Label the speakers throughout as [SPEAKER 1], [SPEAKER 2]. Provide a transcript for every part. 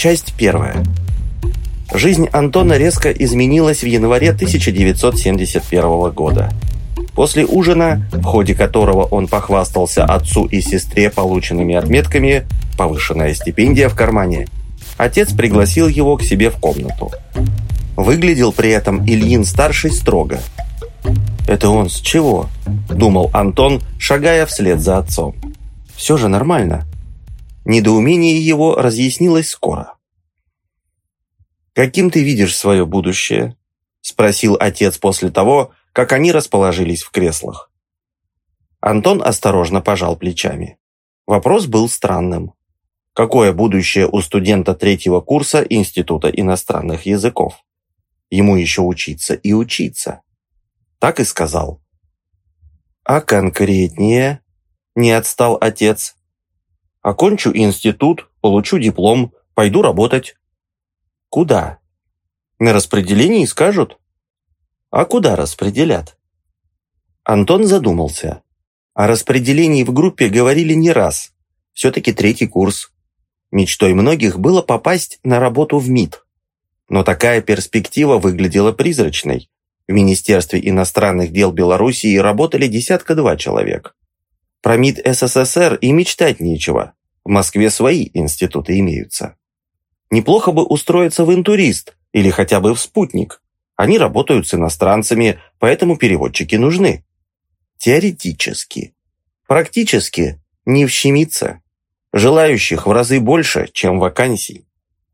[SPEAKER 1] Часть первая. Жизнь Антона резко изменилась в январе 1971 года. После ужина, в ходе которого он похвастался отцу и сестре полученными отметками, повышенная стипендия в кармане, отец пригласил его к себе в комнату. Выглядел при этом Ильин-старший строго. «Это он с чего?» – думал Антон, шагая вслед за отцом. «Все же нормально». Недоумение его разъяснилось скоро. «Каким ты видишь свое будущее?» – спросил отец после того, как они расположились в креслах. Антон осторожно пожал плечами. Вопрос был странным. Какое будущее у студента третьего курса Института иностранных языков? Ему еще учиться и учиться. Так и сказал. «А конкретнее?» – не отстал отец. «Окончу институт, получу диплом, пойду работать». «Куда?» «На распределении скажут». А куда распределят? Антон задумался. О распределении в группе говорили не раз. Все-таки третий курс. Мечтой многих было попасть на работу в МИД. Но такая перспектива выглядела призрачной. В Министерстве иностранных дел Белоруссии работали десятка-два человек. Про МИД СССР и мечтать нечего. В Москве свои институты имеются. Неплохо бы устроиться в интурист или хотя бы в спутник. Они работают с иностранцами, поэтому переводчики нужны. Теоретически. Практически не вщемиться. Желающих в разы больше, чем вакансий.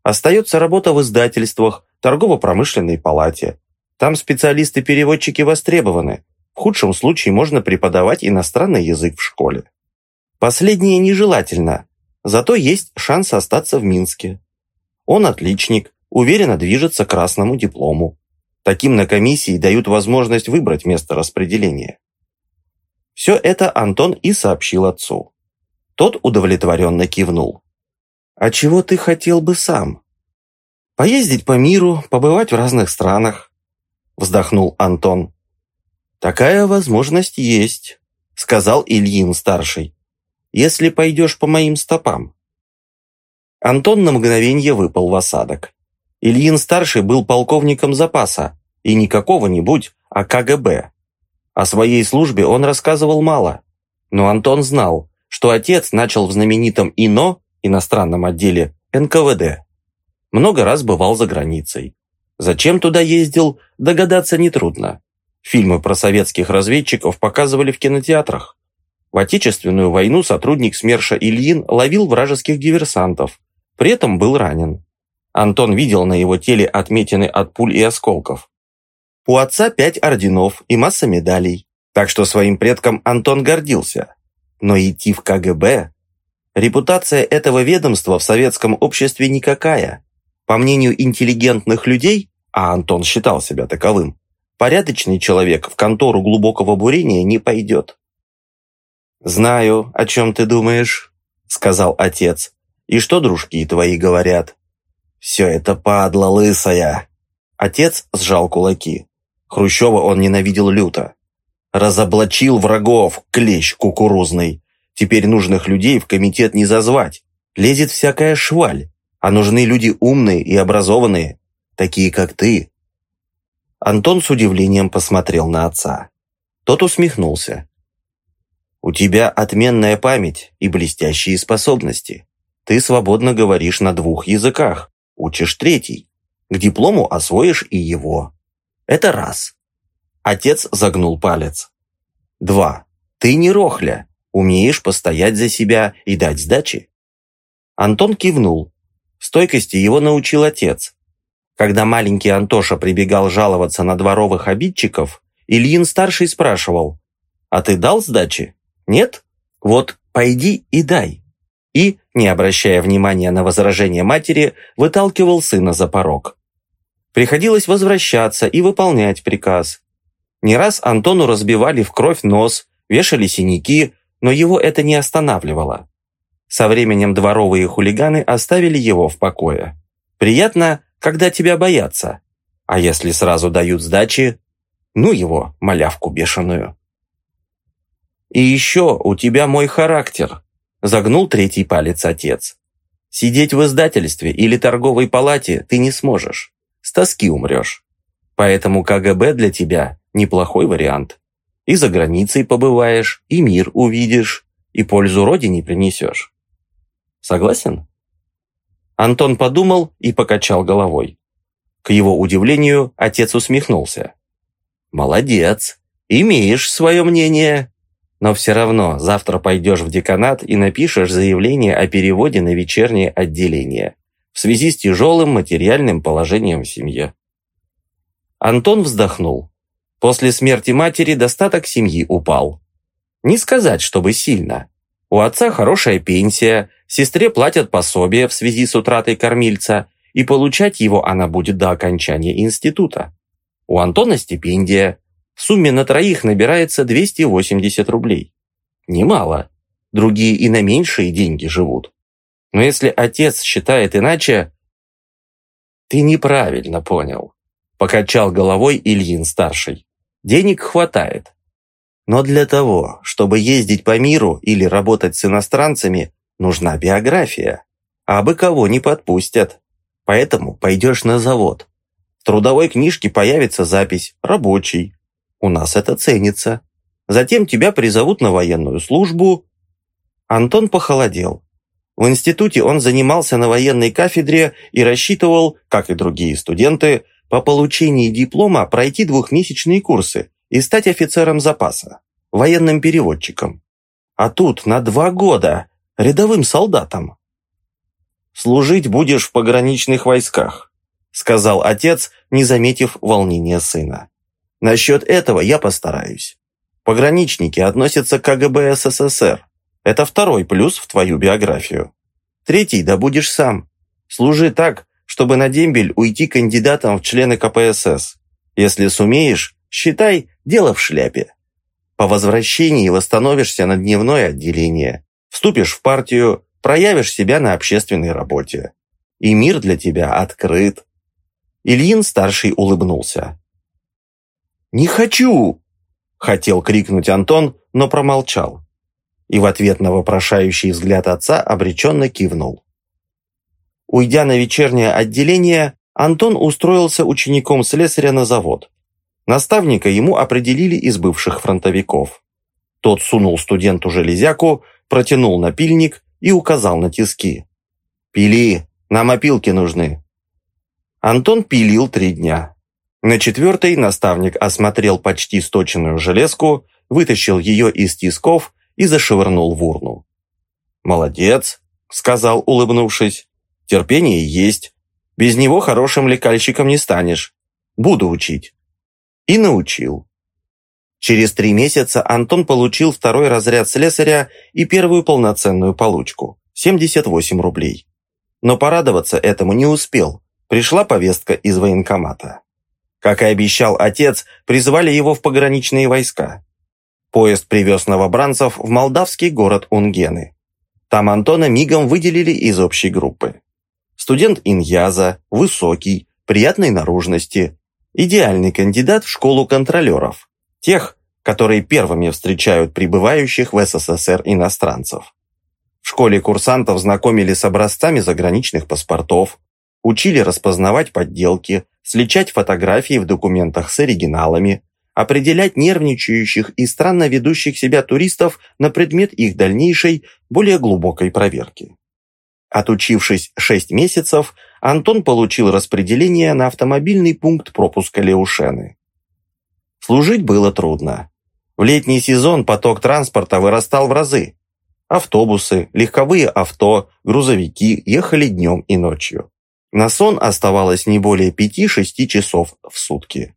[SPEAKER 1] Остается работа в издательствах, торгово-промышленной палате. Там специалисты-переводчики востребованы. В худшем случае можно преподавать иностранный язык в школе. Последнее нежелательно, зато есть шанс остаться в Минске. Он отличник, уверенно движется к красному диплому. Таким на комиссии дают возможность выбрать место распределения. Все это Антон и сообщил отцу. Тот удовлетворенно кивнул. «А чего ты хотел бы сам?» «Поездить по миру, побывать в разных странах», вздохнул Антон. «Такая возможность есть», сказал Ильин-старший. «Если пойдешь по моим стопам». Антон на мгновение выпал в осадок. Ильин-старший был полковником запаса, и не какого-нибудь, а КГБ. О своей службе он рассказывал мало, но Антон знал, что отец начал в знаменитом ИНО, иностранном отделе, НКВД. Много раз бывал за границей. Зачем туда ездил, догадаться нетрудно. Фильмы про советских разведчиков показывали в кинотеатрах. В Отечественную войну сотрудник СМЕРШа Ильин ловил вражеских диверсантов, при этом был ранен. Антон видел на его теле отметины от пуль и осколков. У отца пять орденов и масса медалей, так что своим предкам Антон гордился. Но идти в КГБ... Репутация этого ведомства в советском обществе никакая. По мнению интеллигентных людей, а Антон считал себя таковым, порядочный человек в контору глубокого бурения не пойдет. «Знаю, о чем ты думаешь», — сказал отец. «И что дружки твои говорят?» «Все это падла лысая!» Отец сжал кулаки. Хрущева он ненавидел люто. «Разоблачил врагов, клещ кукурузный. Теперь нужных людей в комитет не зазвать. Лезет всякая шваль. А нужны люди умные и образованные, такие как ты». Антон с удивлением посмотрел на отца. Тот усмехнулся. «У тебя отменная память и блестящие способности. Ты свободно говоришь на двух языках. Учишь третий. К диплому освоишь и его. Это раз. Отец загнул палец. Два. Ты не рохля. Умеешь постоять за себя и дать сдачи. Антон кивнул. Стойкости его научил отец. Когда маленький Антоша прибегал жаловаться на дворовых обидчиков, Ильин-старший спрашивал, «А ты дал сдачи? Нет? Вот пойди и дай» и, не обращая внимания на возражение матери, выталкивал сына за порог. Приходилось возвращаться и выполнять приказ. Не раз Антону разбивали в кровь нос, вешали синяки, но его это не останавливало. Со временем дворовые хулиганы оставили его в покое. Приятно, когда тебя боятся. А если сразу дают сдачи, ну его, малявку бешеную. И еще у тебя мой характер, Загнул третий палец отец. Сидеть в издательстве или торговой палате ты не сможешь. С тоски умрешь. Поэтому КГБ для тебя неплохой вариант. И за границей побываешь, и мир увидишь, и пользу родине принесешь. Согласен? Антон подумал и покачал головой. К его удивлению, отец усмехнулся. «Молодец, имеешь свое мнение. Но все равно завтра пойдешь в деканат и напишешь заявление о переводе на вечернее отделение в связи с тяжелым материальным положением в семье». Антон вздохнул. После смерти матери достаток семьи упал. Не сказать, чтобы сильно. У отца хорошая пенсия, сестре платят пособие в связи с утратой кормильца, и получать его она будет до окончания института. У Антона стипендия. В сумме на троих набирается 280 рублей. Немало. Другие и на меньшие деньги живут. Но если отец считает иначе... Ты неправильно понял. Покачал головой Ильин-старший. Денег хватает. Но для того, чтобы ездить по миру или работать с иностранцами, нужна биография. А бы кого не подпустят. Поэтому пойдешь на завод. В трудовой книжке появится запись «Рабочий». У нас это ценится. Затем тебя призовут на военную службу. Антон похолодел. В институте он занимался на военной кафедре и рассчитывал, как и другие студенты, по получении диплома пройти двухмесячные курсы и стать офицером запаса, военным переводчиком. А тут на два года рядовым солдатом. «Служить будешь в пограничных войсках», сказал отец, не заметив волнения сына. «Насчет этого я постараюсь. Пограничники относятся к КГБ СССР. Это второй плюс в твою биографию. Третий добудешь сам. Служи так, чтобы на дембель уйти кандидатом в члены КПСС. Если сумеешь, считай, дело в шляпе. По возвращении восстановишься на дневное отделение, вступишь в партию, проявишь себя на общественной работе. И мир для тебя открыт. Ильин-старший улыбнулся. «Не хочу!» – хотел крикнуть Антон, но промолчал. И в ответ на вопрошающий взгляд отца обреченно кивнул. Уйдя на вечернее отделение, Антон устроился учеником слесаря на завод. Наставника ему определили из бывших фронтовиков. Тот сунул студенту железяку, протянул напильник и указал на тиски. «Пили, нам опилки нужны». Антон пилил три дня. На четвертый наставник осмотрел почти сточенную железку, вытащил ее из тисков и зашвырнул в урну. «Молодец», — сказал, улыбнувшись. «Терпение есть. Без него хорошим лекальщиком не станешь. Буду учить». И научил. Через три месяца Антон получил второй разряд слесаря и первую полноценную получку – 78 рублей. Но порадоваться этому не успел. Пришла повестка из военкомата. Как и обещал отец, призвали его в пограничные войска. Поезд привез новобранцев в молдавский город Унгены. Там Антона мигом выделили из общей группы. Студент Иньяза, высокий, приятной наружности, идеальный кандидат в школу контролеров, тех, которые первыми встречают прибывающих в СССР иностранцев. В школе курсантов знакомили с образцами заграничных паспортов, учили распознавать подделки, сличать фотографии в документах с оригиналами, определять нервничающих и странно ведущих себя туристов на предмет их дальнейшей, более глубокой проверки. Отучившись 6 месяцев, Антон получил распределение на автомобильный пункт пропуска Леушены. Служить было трудно. В летний сезон поток транспорта вырастал в разы. Автобусы, легковые авто, грузовики ехали днем и ночью. На сон оставалось не более 5-6 часов в сутки.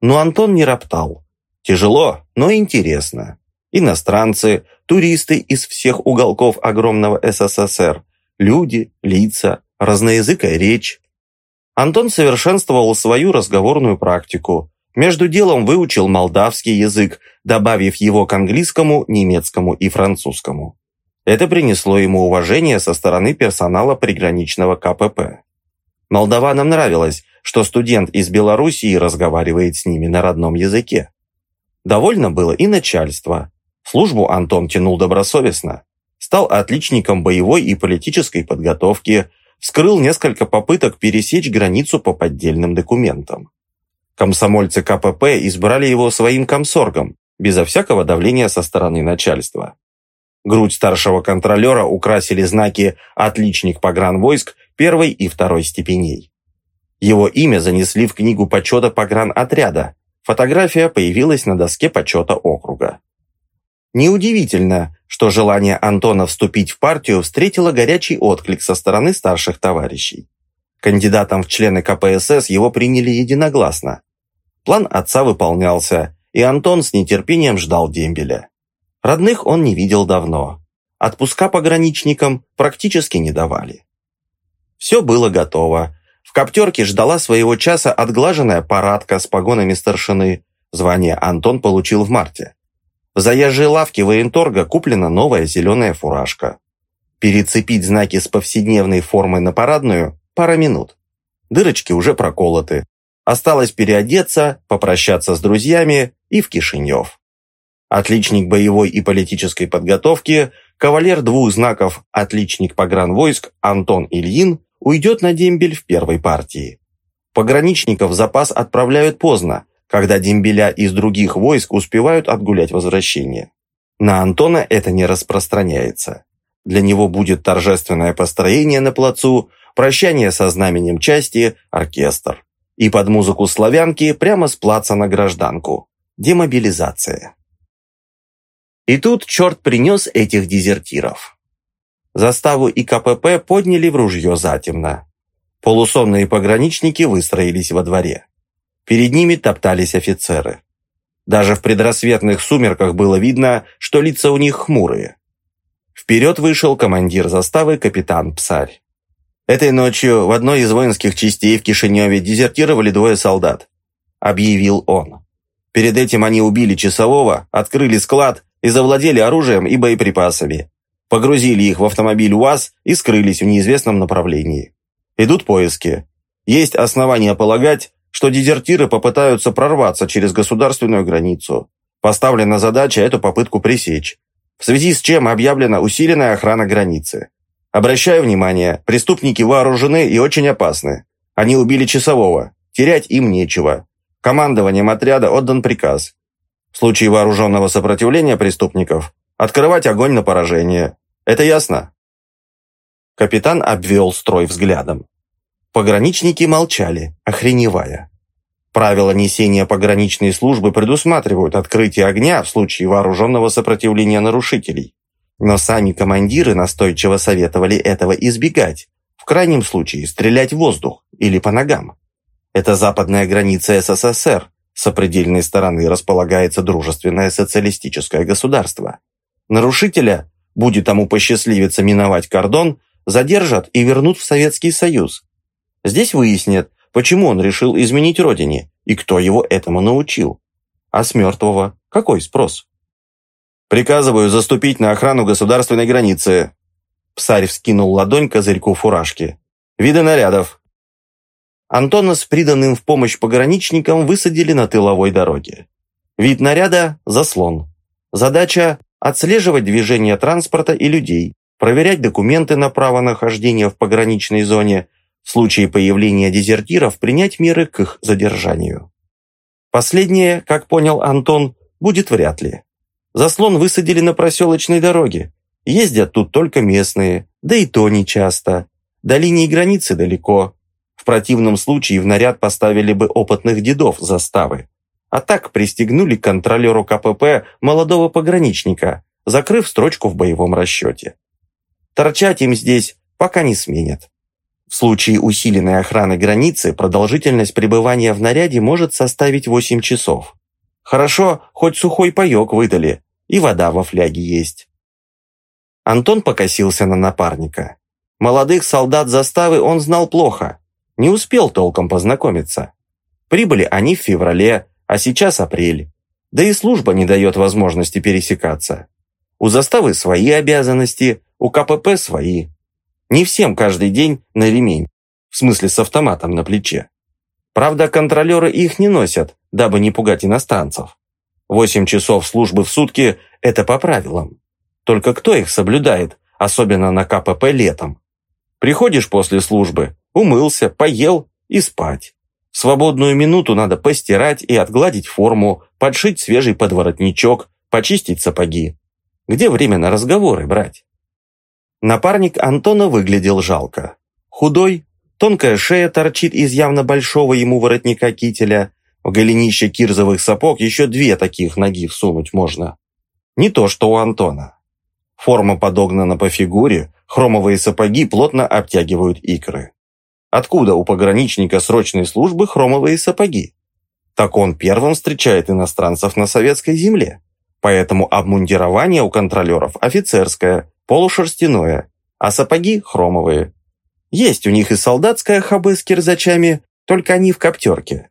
[SPEAKER 1] Но Антон не роптал. Тяжело, но интересно. Иностранцы, туристы из всех уголков огромного СССР, люди, лица, разноязыкая речь. Антон совершенствовал свою разговорную практику. Между делом выучил молдавский язык, добавив его к английскому, немецкому и французскому. Это принесло ему уважение со стороны персонала приграничного КПП. Молдаванам нравилось, что студент из Белоруссии разговаривает с ними на родном языке. Довольно было и начальство. Службу Антон тянул добросовестно. стал отличником боевой и политической подготовки, вскрыл несколько попыток пересечь границу по поддельным документам. Комсомольцы КПП избрали его своим комсоргом, безо всякого давления со стороны начальства. Грудь старшего контролера украсили знаки «Отличник погранвойск» первой и второй степеней. Его имя занесли в книгу почета погранотряда. Фотография появилась на доске почета округа. Неудивительно, что желание Антона вступить в партию встретило горячий отклик со стороны старших товарищей. Кандидатом в члены КПСС его приняли единогласно. План отца выполнялся, и Антон с нетерпением ждал дембеля. Родных он не видел давно. Отпуска пограничникам практически не давали. Все было готово. В коптерке ждала своего часа отглаженная парадка с погонами старшины. Звание Антон получил в марте. В заезжей лавке военторга куплена новая зеленая фуражка. Перецепить знаки с повседневной формой на парадную – пара минут. Дырочки уже проколоты. Осталось переодеться, попрощаться с друзьями и в Кишинев. Отличник боевой и политической подготовки, кавалер двух знаков «Отличник погранвойск» Антон Ильин уйдет на дембель в первой партии. Пограничников в запас отправляют поздно, когда дембеля из других войск успевают отгулять возвращение. На Антона это не распространяется. Для него будет торжественное построение на плацу, прощание со знаменем части, оркестр. И под музыку славянки прямо с плаца на гражданку. Демобилизация. И тут черт принес этих дезертиров. Заставу и КПП подняли в ружье затемно. Полусонные пограничники выстроились во дворе. Перед ними топтались офицеры. Даже в предрассветных сумерках было видно, что лица у них хмурые. Вперед вышел командир заставы капитан Псарь. Этой ночью в одной из воинских частей в Кишиневе дезертировали двое солдат. Объявил он. Перед этим они убили часового, открыли склад и завладели оружием и боеприпасами. Погрузили их в автомобиль УАЗ и скрылись в неизвестном направлении. Идут поиски. Есть основания полагать, что дезертиры попытаются прорваться через государственную границу. Поставлена задача эту попытку пресечь. В связи с чем объявлена усиленная охрана границы. Обращаю внимание, преступники вооружены и очень опасны. Они убили часового. Терять им нечего. Командованием отряда отдан приказ. В случае вооруженного сопротивления преступников открывать огонь на поражение. Это ясно? Капитан обвел строй взглядом. Пограничники молчали, охреневая. Правила несения пограничной службы предусматривают открытие огня в случае вооруженного сопротивления нарушителей. Но сами командиры настойчиво советовали этого избегать, в крайнем случае стрелять в воздух или по ногам. Это западная граница СССР, с сопредельной стороны располагается дружественное социалистическое государство. Нарушителя, будет тому посчастливиться миновать кордон, задержат и вернут в Советский Союз, Здесь выяснят, почему он решил изменить родине и кто его этому научил. А с мертвого какой спрос? «Приказываю заступить на охрану государственной границы». Псарь вскинул ладонь козырьку фуражки. «Виды нарядов». Антона с приданным в помощь пограничникам высадили на тыловой дороге. Вид наряда – заслон. Задача – отслеживать движение транспорта и людей, проверять документы на право нахождения в пограничной зоне, в случае появления дезертиров принять меры к их задержанию. Последнее, как понял Антон, будет вряд ли. Заслон высадили на проселочной дороге. Ездят тут только местные, да и то нечасто. До линии границы далеко. В противном случае в наряд поставили бы опытных дедов заставы. А так пристегнули к контролеру КПП молодого пограничника, закрыв строчку в боевом расчете. Торчать им здесь пока не сменят. В случае усиленной охраны границы продолжительность пребывания в наряде может составить 8 часов. Хорошо, хоть сухой паёк выдали, и вода во фляге есть. Антон покосился на напарника. Молодых солдат заставы он знал плохо, не успел толком познакомиться. Прибыли они в феврале, а сейчас апрель. Да и служба не дает возможности пересекаться. У заставы свои обязанности, у КПП свои. Не всем каждый день на ремень, в смысле с автоматом на плече. Правда, контролеры их не носят, дабы не пугать иностранцев. Восемь часов службы в сутки – это по правилам. Только кто их соблюдает, особенно на КПП летом? Приходишь после службы, умылся, поел и спать. Свободную минуту надо постирать и отгладить форму, подшить свежий подворотничок, почистить сапоги. Где время на разговоры брать? Напарник Антона выглядел жалко. Худой, тонкая шея торчит из явно большого ему воротника кителя, в голенище кирзовых сапог еще две таких ноги всунуть можно. Не то, что у Антона. Форма подогнана по фигуре, хромовые сапоги плотно обтягивают икры. Откуда у пограничника срочной службы хромовые сапоги? Так он первым встречает иностранцев на советской земле. Поэтому обмундирование у контролеров офицерское, полушерстяное, а сапоги хромовые. Есть у них и солдатская хабы с кирзачами, только они в коптерке.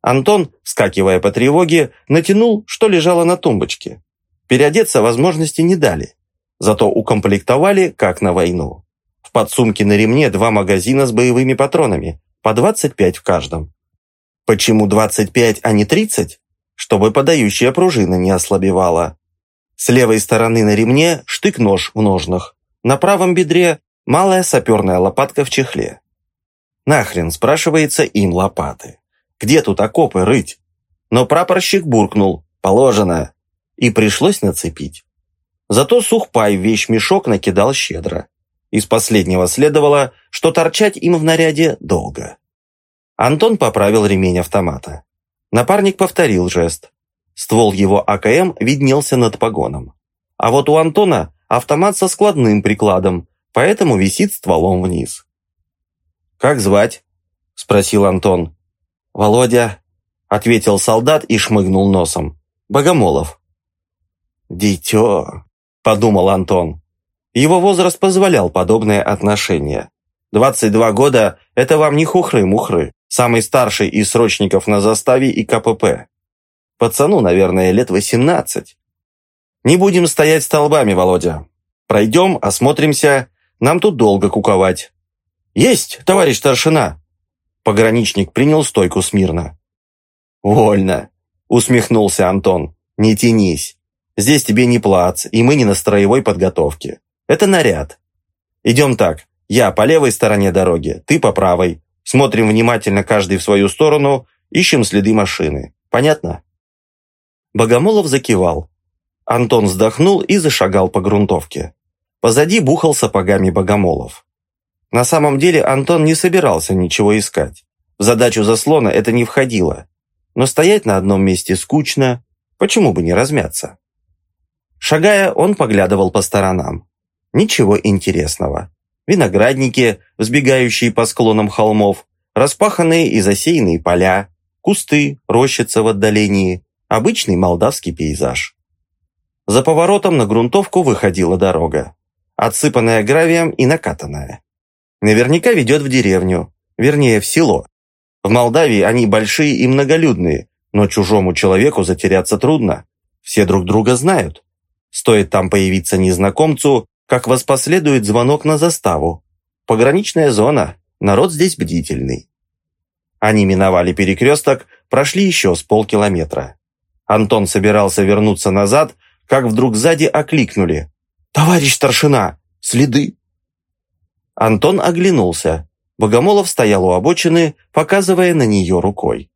[SPEAKER 1] Антон, скакивая по тревоге, натянул, что лежало на тумбочке. Переодеться возможности не дали. Зато укомплектовали, как на войну. В подсумке на ремне два магазина с боевыми патронами, по 25 в каждом. Почему 25, а не 30? Чтобы подающая пружина не ослабевала. С левой стороны на ремне штык-нож в ножнах. На правом бедре малая саперная лопатка в чехле. Нахрен, спрашивается, им лопаты? Где тут окопы рыть? Но прапорщик буркнул «Положено!» и пришлось нацепить. Зато сухпай вещь-мешок накидал щедро. Из последнего следовало, что торчать им в наряде долго. Антон поправил ремень автомата. Напарник повторил жест. Ствол его АКМ виднелся над погоном. А вот у Антона автомат со складным прикладом, поэтому висит стволом вниз. «Как звать?» – спросил Антон. «Володя», – ответил солдат и шмыгнул носом. «Богомолов». «Дитё», подумал Антон. Его возраст позволял подобное отношение. 22 года – это вам не хухры-мухры, самый старший из срочников на заставе и КПП. Пацану, наверное, лет 18. Не будем стоять столбами, Володя. Пройдем, осмотримся, нам тут долго куковать. Есть, товарищ старшина. Пограничник принял стойку смирно. Вольно, усмехнулся Антон. Не тянись. Здесь тебе не плац, и мы не на строевой подготовке. Это наряд. Идем так. Я по левой стороне дороги, ты по правой. Смотрим внимательно каждый в свою сторону, ищем следы машины. Понятно?» Богомолов закивал. Антон вздохнул и зашагал по грунтовке. Позади бухал сапогами Богомолов. На самом деле Антон не собирался ничего искать. В задачу заслона это не входило. Но стоять на одном месте скучно, почему бы не размяться? Шагая, он поглядывал по сторонам. Ничего интересного. Виноградники, взбегающие по склонам холмов, распаханные и засеянные поля, кусты, рощица в отдалении, обычный молдавский пейзаж. За поворотом на грунтовку выходила дорога, отсыпанная гравием и накатанная. Наверняка ведет в деревню, вернее, в село. В Молдавии они большие и многолюдные, но чужому человеку затеряться трудно. Все друг друга знают. Стоит там появиться незнакомцу, как воспоследует звонок на заставу. Пограничная зона, народ здесь бдительный. Они миновали перекресток, прошли еще с полкилометра. Антон собирался вернуться назад, как вдруг сзади окликнули. «Товарищ старшина! Следы!» Антон оглянулся. Богомолов стоял у обочины, показывая на нее рукой.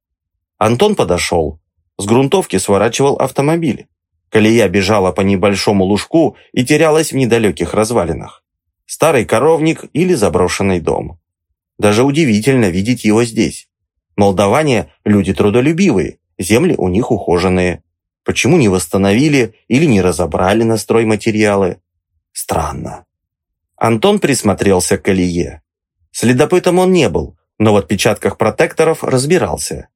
[SPEAKER 1] Антон подошел. С грунтовки сворачивал автомобиль. Колея бежала по небольшому лужку и терялась в недалеких развалинах. Старый коровник или заброшенный дом. Даже удивительно видеть его здесь. Молдаване – люди трудолюбивые, земли у них ухоженные. Почему не восстановили или не разобрали на стройматериалы? Странно. Антон присмотрелся к колее. Следопытом он не был, но в отпечатках протекторов разбирался.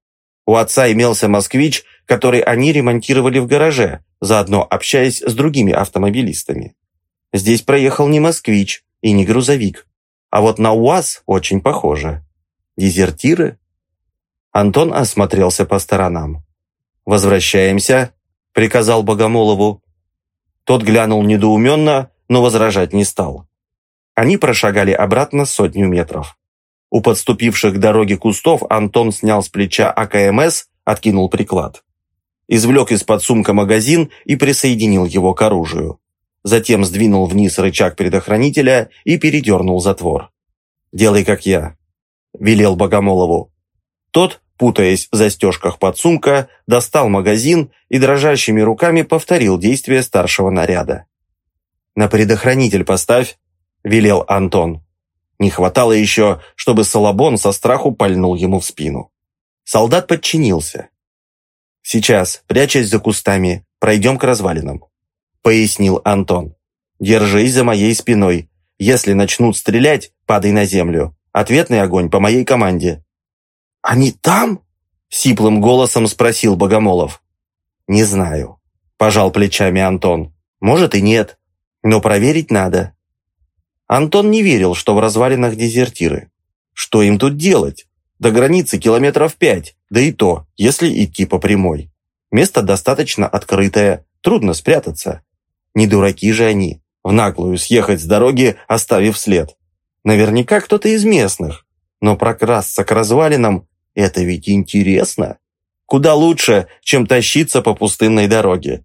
[SPEAKER 1] У отца имелся москвич, который они ремонтировали в гараже, заодно общаясь с другими автомобилистами. Здесь проехал не москвич и не грузовик, а вот на УАЗ очень похоже. Дезертиры? Антон осмотрелся по сторонам. «Возвращаемся», — приказал Богомолову. Тот глянул недоуменно, но возражать не стал. Они прошагали обратно сотню метров. У подступивших к дороге кустов Антон снял с плеча АКМС, откинул приклад извлек из-под сумка магазин и присоединил его к оружию. затем сдвинул вниз рычаг предохранителя и передернул затвор. «Делай, как я», – велел Богомолову. Тот, путаясь в застежках подсумка, достал магазин и дрожащими руками повторил действие старшего наряда. «На предохранитель поставь», – велел Антон. Не хватало еще, чтобы Салабон со страху пальнул ему в спину. Солдат подчинился. «Сейчас, прячась за кустами, пройдем к развалинам», — пояснил Антон. «Держись за моей спиной. Если начнут стрелять, падай на землю. Ответный огонь по моей команде». «Они там?» — сиплым голосом спросил Богомолов. «Не знаю», — пожал плечами Антон. «Может и нет, но проверить надо». Антон не верил, что в развалинах дезертиры. Что им тут делать? До границы километров пять, да и то, если идти по прямой. Место достаточно открытое, трудно спрятаться. Не дураки же они, в наглую съехать с дороги, оставив след. Наверняка кто-то из местных. Но прокрасться к развалинам – это ведь интересно. Куда лучше, чем тащиться по пустынной дороге.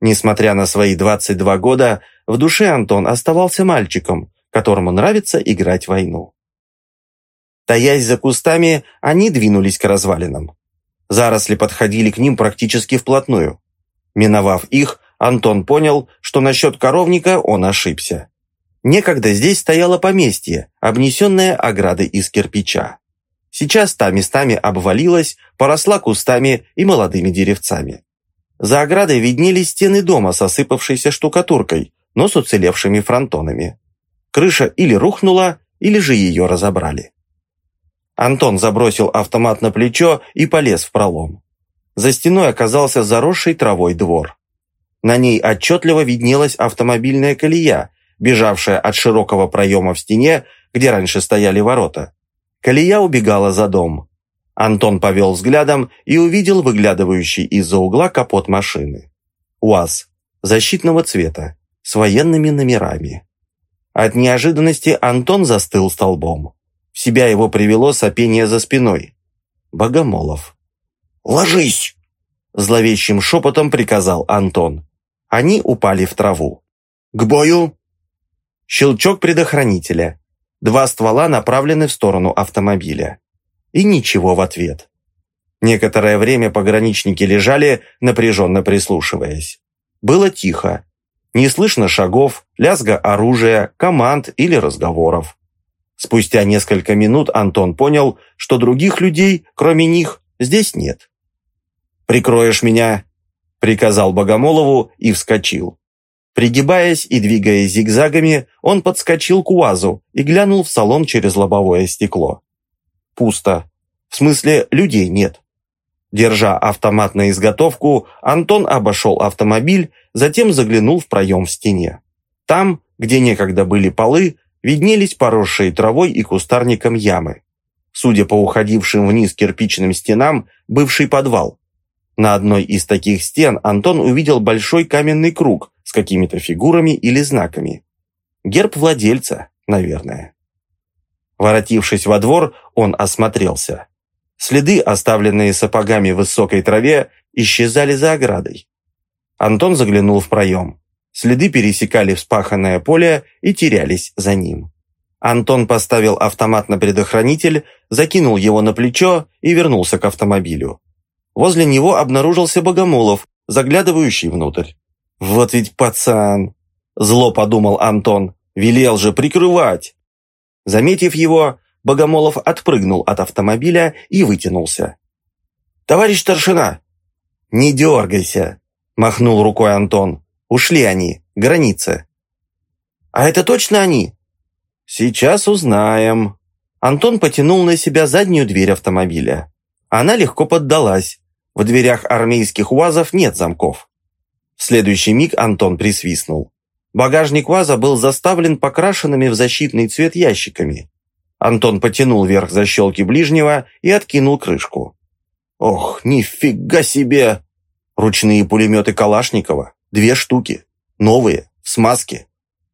[SPEAKER 1] Несмотря на свои 22 года, в душе Антон оставался мальчиком, которому нравится играть в войну. Таясь за кустами, они двинулись к развалинам. Заросли подходили к ним практически вплотную. Миновав их, Антон понял, что насчет коровника он ошибся. Некогда здесь стояло поместье, обнесенное оградой из кирпича. Сейчас та местами обвалилась, поросла кустами и молодыми деревцами. За оградой виднелись стены дома с осыпавшейся штукатуркой, но с уцелевшими фронтонами. Крыша или рухнула, или же ее разобрали. Антон забросил автомат на плечо и полез в пролом. За стеной оказался заросший травой двор. На ней отчетливо виднелась автомобильная колея, бежавшая от широкого проема в стене, где раньше стояли ворота. Колея убегала за дом. Антон повел взглядом и увидел выглядывающий из-за угла капот машины. УАЗ, защитного цвета, с военными номерами. От неожиданности Антон застыл столбом. В себя его привело сопение за спиной. Богомолов. «Ложись!» Зловещим шепотом приказал Антон. Они упали в траву. «К бою!» Щелчок предохранителя. Два ствола направлены в сторону автомобиля. И ничего в ответ. Некоторое время пограничники лежали, напряженно прислушиваясь. Было тихо, не слышно шагов, лязга оружия, команд или разговоров. Спустя несколько минут Антон понял, что других людей, кроме них, здесь нет. «Прикроешь меня?» – приказал Богомолову и вскочил. Пригибаясь и двигаясь зигзагами, он подскочил к УАЗу и глянул в салон через лобовое стекло. Пусто. В смысле, людей нет. Держа автомат на изготовку, Антон обошел автомобиль, затем заглянул в проем в стене. Там, где некогда были полы, виднелись поросшие травой и кустарником ямы. Судя по уходившим вниз кирпичным стенам, бывший подвал. На одной из таких стен Антон увидел большой каменный круг с какими-то фигурами или знаками. Герб владельца, наверное. Воротившись во двор, он осмотрелся. Следы, оставленные сапогами в высокой траве, исчезали за оградой. Антон заглянул в проем. Следы пересекали вспаханное поле и терялись за ним. Антон поставил автомат на предохранитель, закинул его на плечо и вернулся к автомобилю. Возле него обнаружился Богомолов, заглядывающий внутрь. «Вот ведь пацан!» – зло подумал Антон. «Велел же прикрывать!» Заметив его, Богомолов отпрыгнул от автомобиля и вытянулся. «Товарищ старшина!» «Не дергайся!» – махнул рукой Антон. «Ушли они, граница». «А это точно они?» «Сейчас узнаем». Антон потянул на себя заднюю дверь автомобиля. Она легко поддалась. В дверях армейских УАЗов нет замков. В следующий миг Антон присвистнул. Багажник УАЗа был заставлен покрашенными в защитный цвет ящиками. Антон потянул вверх защелки ближнего и откинул крышку. «Ох, нифига себе!» Ручные пулеметы Калашникова. Две штуки. Новые, в смазке.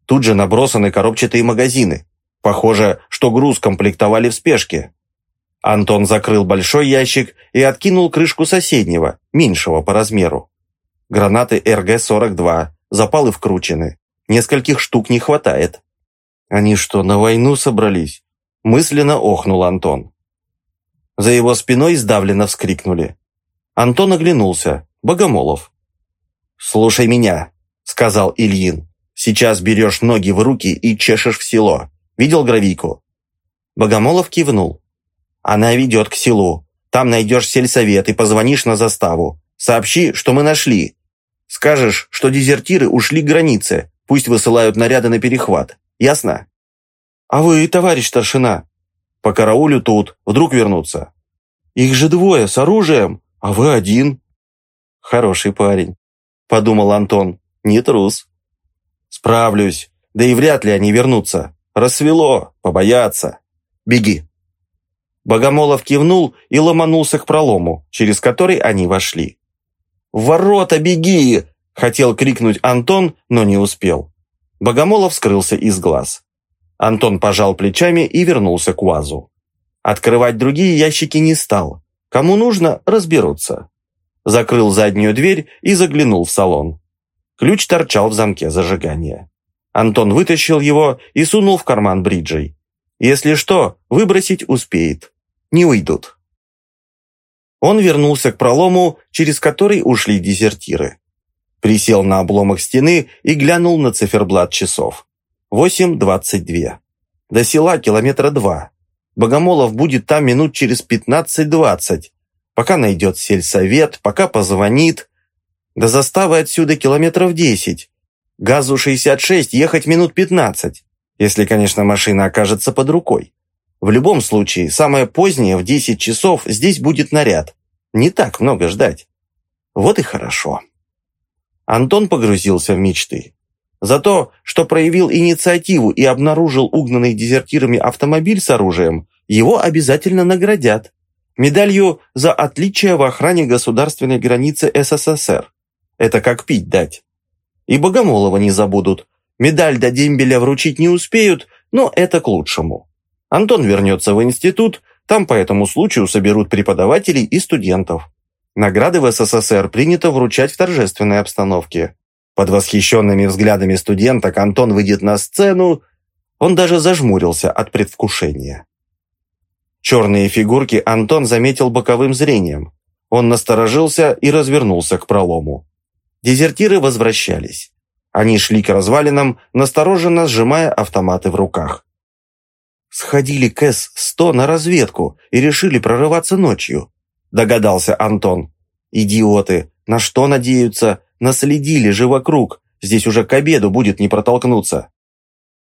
[SPEAKER 1] Тут же набросаны коробчатые магазины. Похоже, что груз комплектовали в спешке. Антон закрыл большой ящик и откинул крышку соседнего, меньшего по размеру. Гранаты РГ-42, запалы вкручены. Нескольких штук не хватает. Они что, на войну собрались? Мысленно охнул Антон. За его спиной сдавленно вскрикнули. Антон оглянулся. Богомолов. «Слушай меня», — сказал Ильин. «Сейчас берешь ноги в руки и чешешь в село. Видел гравийку?» Богомолов кивнул. «Она ведет к селу. Там найдешь сельсовет и позвонишь на заставу. Сообщи, что мы нашли. Скажешь, что дезертиры ушли к границе. Пусть высылают наряды на перехват. Ясно?» «А вы, товарищ старшина?» «По караулю тут. Вдруг вернутся». «Их же двое, с оружием, а вы один». «Хороший парень», — подумал Антон. «Не трус». «Справлюсь. Да и вряд ли они вернутся. Рассвело, побоятся. Беги». Богомолов кивнул и ломанулся к пролому, через который они вошли. «В ворота беги!» — хотел крикнуть Антон, но не успел. Богомолов скрылся из глаз. Антон пожал плечами и вернулся к УАЗу. Открывать другие ящики не стал. Кому нужно, разберутся закрыл заднюю дверь и заглянул в салон. Ключ торчал в замке зажигания. Антон вытащил его и сунул в карман бриджей. Если что, выбросить успеет. Не уйдут. Он вернулся к пролому, через который ушли дезертиры. Присел на обломок стены и глянул на циферблат часов. 8.22. До села километра два. Богомолов будет там минут через 15-20, пока найдет сельсовет, пока позвонит. До заставы отсюда километров десять. Газу 66 ехать минут 15, если, конечно, машина окажется под рукой. В любом случае, самое позднее, в 10 часов, здесь будет наряд. Не так много ждать. Вот и хорошо. Антон погрузился в мечты. За то, что проявил инициативу и обнаружил угнанный дезертирами автомобиль с оружием, его обязательно наградят медалью за отличие в охране государственной границы СССР. Это как пить дать. И Богомолова не забудут. Медаль до дембеля вручить не успеют, но это к лучшему. Антон вернется в институт, там по этому случаю соберут преподавателей и студентов. Награды в СССР принято вручать в торжественной обстановке. Под восхищенными взглядами студенток Антон выйдет на сцену, он даже зажмурился от предвкушения. Черные фигурки Антон заметил боковым зрением. Он насторожился и развернулся к пролому. Дезертиры возвращались. Они шли к развалинам, настороженно сжимая автоматы в руках. «Сходили к С-100 на разведку и решили прорываться ночью», догадался Антон. «Идиоты! На что надеются? Наследили же вокруг. Здесь уже к обеду будет не протолкнуться».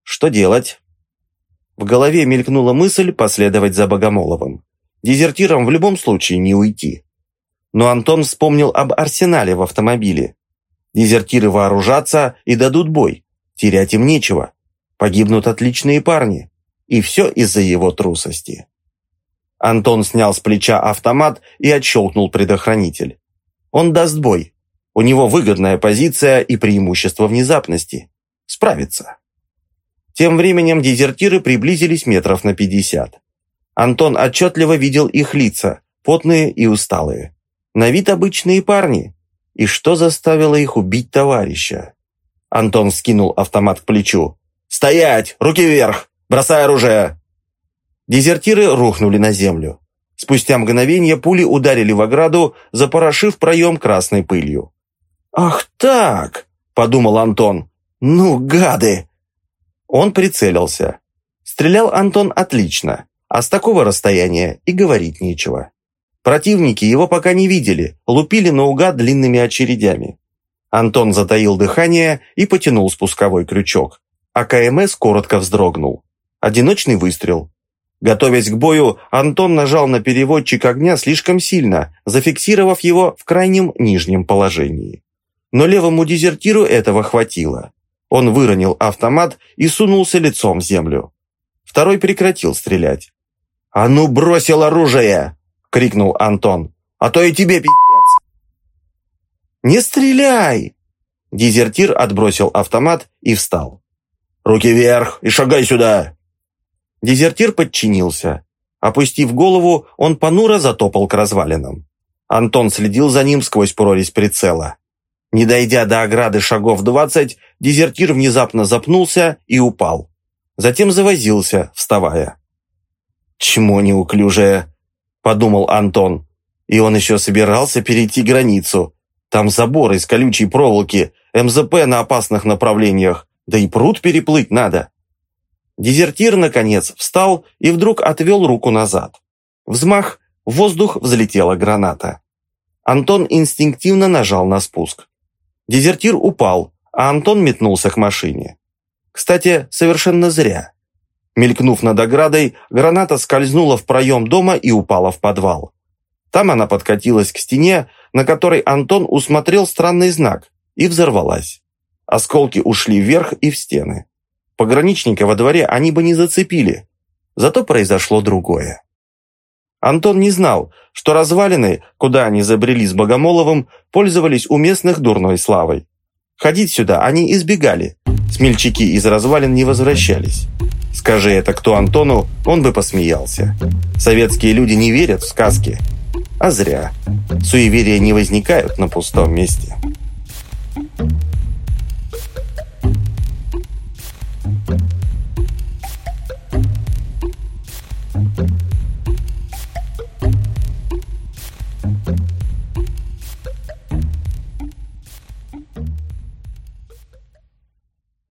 [SPEAKER 1] «Что делать?» В голове мелькнула мысль последовать за Богомоловым. Дезертирам в любом случае не уйти. Но Антон вспомнил об арсенале в автомобиле. Дезертиры вооружатся и дадут бой. Терять им нечего. Погибнут отличные парни. И все из-за его трусости. Антон снял с плеча автомат и отщелкнул предохранитель. Он даст бой. У него выгодная позиция и преимущество внезапности. Справится. Тем временем дезертиры приблизились метров на пятьдесят. Антон отчетливо видел их лица, потные и усталые. На вид обычные парни. И что заставило их убить товарища? Антон скинул автомат к плечу. «Стоять! Руки вверх! Бросай оружие!» Дезертиры рухнули на землю. Спустя мгновение пули ударили в ограду, запорошив проем красной пылью. «Ах так!» – подумал Антон. «Ну, гады! Он прицелился. Стрелял Антон отлично, а с такого расстояния и говорить нечего. Противники его пока не видели, лупили наугад длинными очередями. Антон затаил дыхание и потянул спусковой крючок. А КМС коротко вздрогнул. Одиночный выстрел. Готовясь к бою, Антон нажал на переводчик огня слишком сильно, зафиксировав его в крайнем нижнем положении. Но левому дезертиру этого хватило. Он выронил автомат и сунулся лицом в землю. Второй прекратил стрелять. «А ну, бросил оружие!» — крикнул Антон. «А то и тебе пи***ц!» «Не стреляй!» Дезертир отбросил автомат и встал. «Руки вверх и шагай сюда!» Дезертир подчинился. Опустив голову, он понуро затопал к развалинам. Антон следил за ним сквозь прорезь прицела. Не дойдя до ограды шагов двадцать, дезертир внезапно запнулся и упал. Затем завозился, вставая. «Чмо неуклюжее», — подумал Антон. И он еще собирался перейти границу. Там забор из колючей проволоки, МЗП на опасных направлениях, да и пруд переплыть надо. Дезертир, наконец, встал и вдруг отвел руку назад. Взмах, в воздух взлетела граната. Антон инстинктивно нажал на спуск. Дезертир упал, а Антон метнулся к машине. Кстати, совершенно зря. Мелькнув над оградой, граната скользнула в проем дома и упала в подвал. Там она подкатилась к стене, на которой Антон усмотрел странный знак, и взорвалась. Осколки ушли вверх и в стены. Пограничника во дворе они бы не зацепили. Зато произошло другое. Антон не знал, что развалины, куда они забрели с Богомоловым, пользовались у местных дурной славой. Ходить сюда они избегали. Смельчаки из развалин не возвращались. Скажи это кто Антону, он бы посмеялся. Советские люди не верят в сказки. А зря. Суеверия не возникают на пустом месте.